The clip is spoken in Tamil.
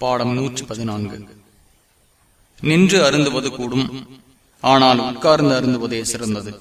பாடம் நூற்றி பதினான்கு நின்று அருந்துவது கூடும் ஆனால் உட்கார்ந்து அருந்துவதே சிறந்தது.